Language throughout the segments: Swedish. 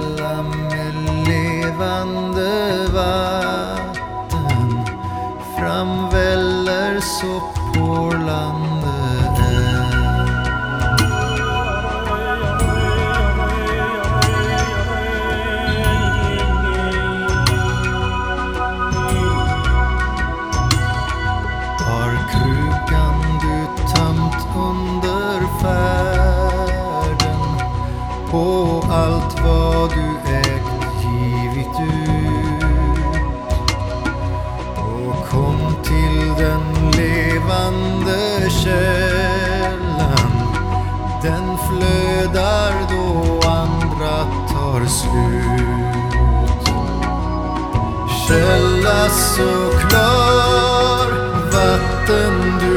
källa med levande vatten. Framväller så på allt vad du ägt givit ut. Och kom till den levande källan. Den flödar då andra tar slut. Källa så klar vatten du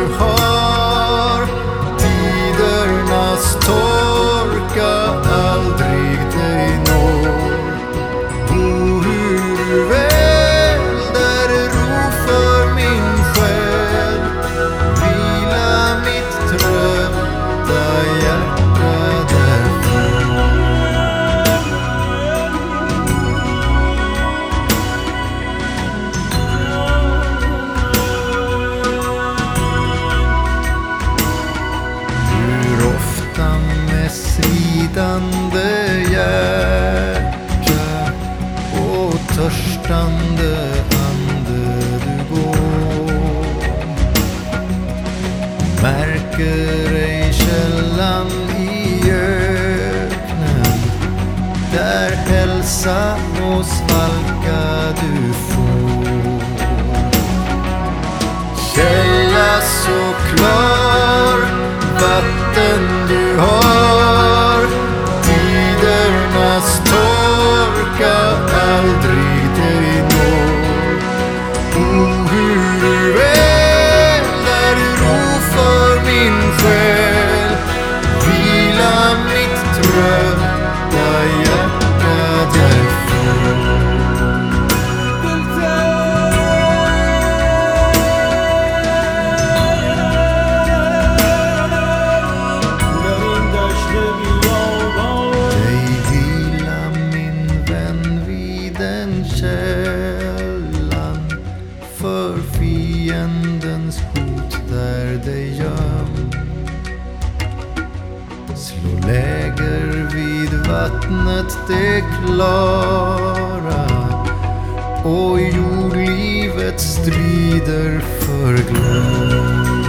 svidande hjärta och törstande ande du går. Märker ej källan i öknen. Där hälsa och svalka du får. Källa så klar vatten Slå läger vid vattnet det klara och jordlivet strider för förglöm.